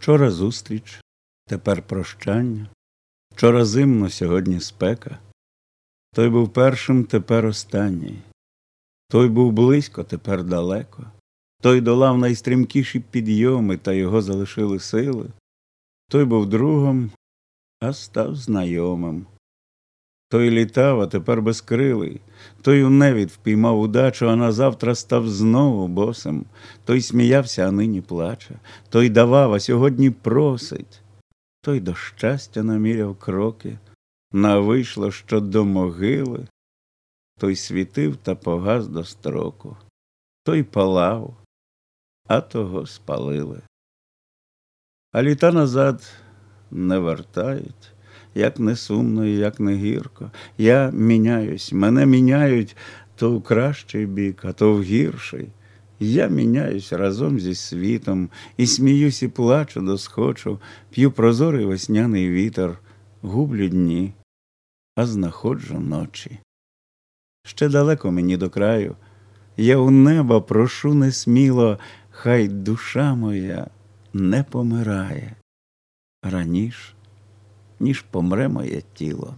Вчора зустріч, тепер прощання, вчора зимно, сьогодні спека. Той був першим, тепер останній. Той був близько, тепер далеко. Той долав найстрімкіші підйоми, та його залишили сили. Той був другом, а став знайомим. Той літав, а тепер безкрилий. Той у невід впіймав удачу, а назавтра став знову босим. Той сміявся, а нині плаче. Той давав, а сьогодні просить. Той до щастя наміряв кроки, на вийшло, що до могили. Той світив та погас до строку. Той палав, а того спалили. А літа назад не вертають як не сумно, і як не гірко. Я міняюсь, мене міняють то в кращий бік, а то в гірший. Я міняюсь разом зі світом, і сміюсь, і плачу, досхочу, п'ю прозорий весняний вітер, гублю дні, а знаходжу ночі. Ще далеко мені до краю, я у неба прошу несміло, хай душа моя не помирає. Раніше ніж помре моє тіло.